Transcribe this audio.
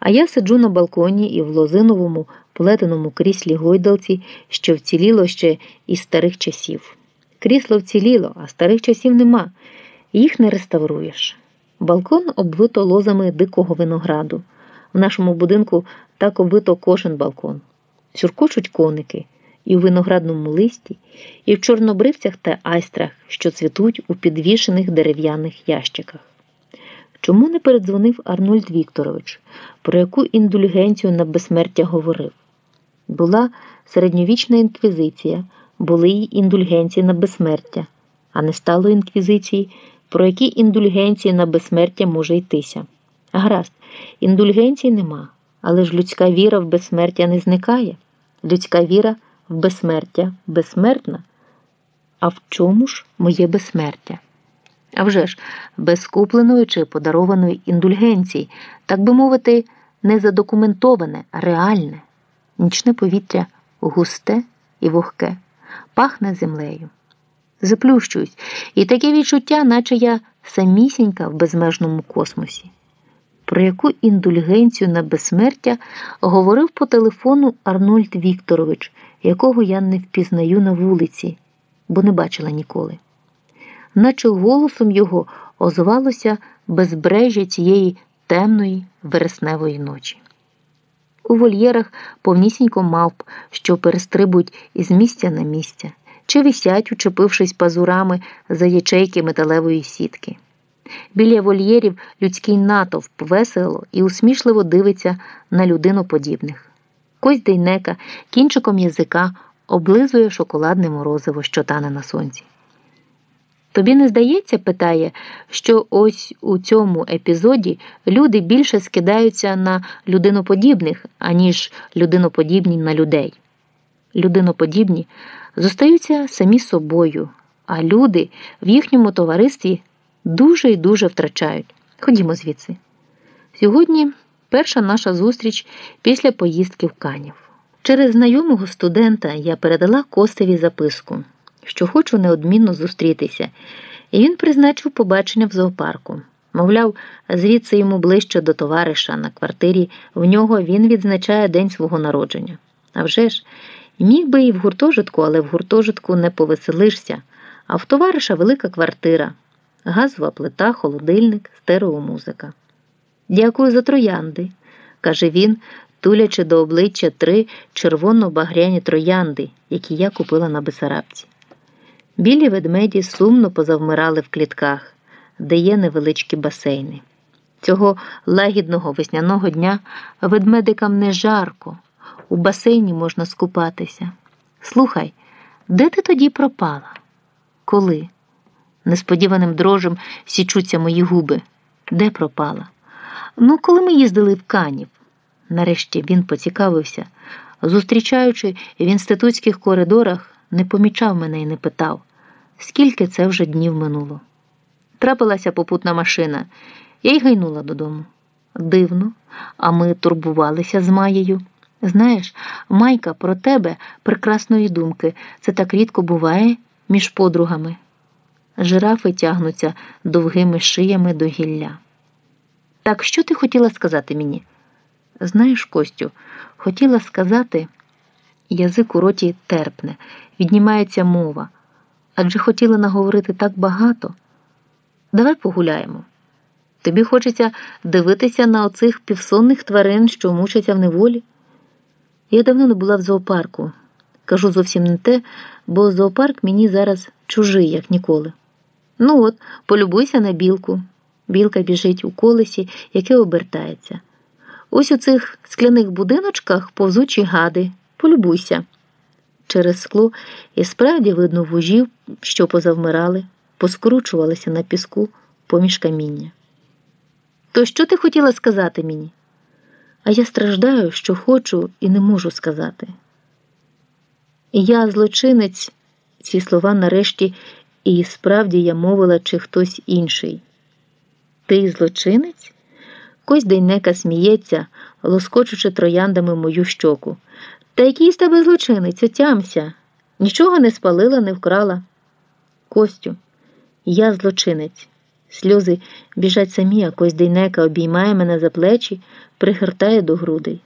А я сиджу на балконі і в лозиновому плетеному кріслі гойдалці, що вціліло ще із старих часів. Крісло вціліло, а старих часів нема. Їх не реставруєш. Балкон обвито лозами дикого винограду. В нашому будинку так обвито кожен балкон. Сюркочуть коники і в виноградному листі, і в чорнобривцях та айстрах, що цвітуть у підвішених дерев'яних ящиках. Чому не передзвонив Арнольд Вікторович, про яку індульгенцію на безсмертя говорив? Була середньовічна інквізиція, були й індульгенції на безсмертя, а не стало інквізиції, про які індульгенції на безсмертя може йтися. Гаразд, індульгенцій нема, але ж людська віра в безсмертя не зникає. Людська віра в безсмертя безсмертна. А в чому ж моє безсмертя? А вже ж, без купленої чи подарованої індульгенції, так би мовити, не задокументоване, реальне. Нічне повітря густе і вогке, пахне землею. Заплющуюсь, і таке відчуття, наче я самісінька в безмежному космосі. Про яку індульгенцію на безсмертя говорив по телефону Арнольд Вікторович, якого я не впізнаю на вулиці, бо не бачила ніколи. Наче голосом його озвалося безбрежжя цієї темної вересневої ночі. У вольєрах повнісінько мавп, що перестрибують із місця на місця, чи висять, учепившись пазурами за ячейки металевої сітки. Біля вольєрів людський натовп весело і усмішливо дивиться на людиноподібних. Кость дейнека кінчиком язика облизує шоколадне морозиво, що тане на сонці. Тобі не здається, питає, що ось у цьому епізоді люди більше скидаються на людиноподібних, аніж людиноподібні на людей. Людиноподібні зостаються самі собою, а люди в їхньому товаристві дуже і дуже втрачають. Ходімо звідси. Сьогодні перша наша зустріч після поїздки в Канів. Через знайомого студента я передала Костеві записку що хочу неодмінно зустрітися, і він призначив побачення в зоопарку. Мовляв, звідси йому ближче до товариша на квартирі, в нього він відзначає день свого народження. А вже ж, міг би і в гуртожитку, але в гуртожитку не повеселишся, а в товариша велика квартира, газова плита, холодильник, стереомузика. Дякую за троянди, каже він, тулячи до обличчя три червоно-багряні троянди, які я купила на Бесарабці. Білі ведмеді сумно позавмирали в клітках, де є невеличкі басейни. Цього лагідного весняного дня ведмедикам не жарко, у басейні можна скупатися. Слухай, де ти тоді пропала? Коли? Несподіваним дрожем січуться мої губи. Де пропала? Ну, коли ми їздили в Канів. Нарешті він поцікавився. Зустрічаючи в інститутських коридорах, не помічав мене і не питав скільки це вже днів минуло. Трапилася попутна машина, я й гайнула додому. Дивно, а ми турбувалися з Маєю. Знаєш, майка про тебе прекрасної думки, це так рідко буває між подругами. Жирафи тягнуться довгими шиями до гілля. Так що ти хотіла сказати мені? Знаєш, Костю, хотіла сказати, язик у роті терпне, віднімається мова адже хотіли наговорити так багато. Давай погуляємо. Тобі хочеться дивитися на оцих півсонних тварин, що мучаться в неволі. Я давно не була в зоопарку. Кажу зовсім не те, бо зоопарк мені зараз чужий, як ніколи. Ну от, полюбуйся на білку. Білка біжить у колесі, яке обертається. Ось у цих скляних будиночках повзучі гади. Полюбуйся. Через скло і справді видно вужів, що позавмирали, поскручувалися на піску поміж каміння. То що ти хотіла сказати мені? А я страждаю, що хочу і не можу сказати. Я злочинець, ці слова нарешті, і справді я мовила, чи хтось інший. Ти злочинець? Кось Дейнека сміється, лоскочучи трояндами мою щоку. Та який з тебе злочинець, отямся. Нічого не спалила, не вкрала. Костю, я злочинець. Сльози біжать самі, а Кось Дейнека обіймає мене за плечі, пригортає до грудей.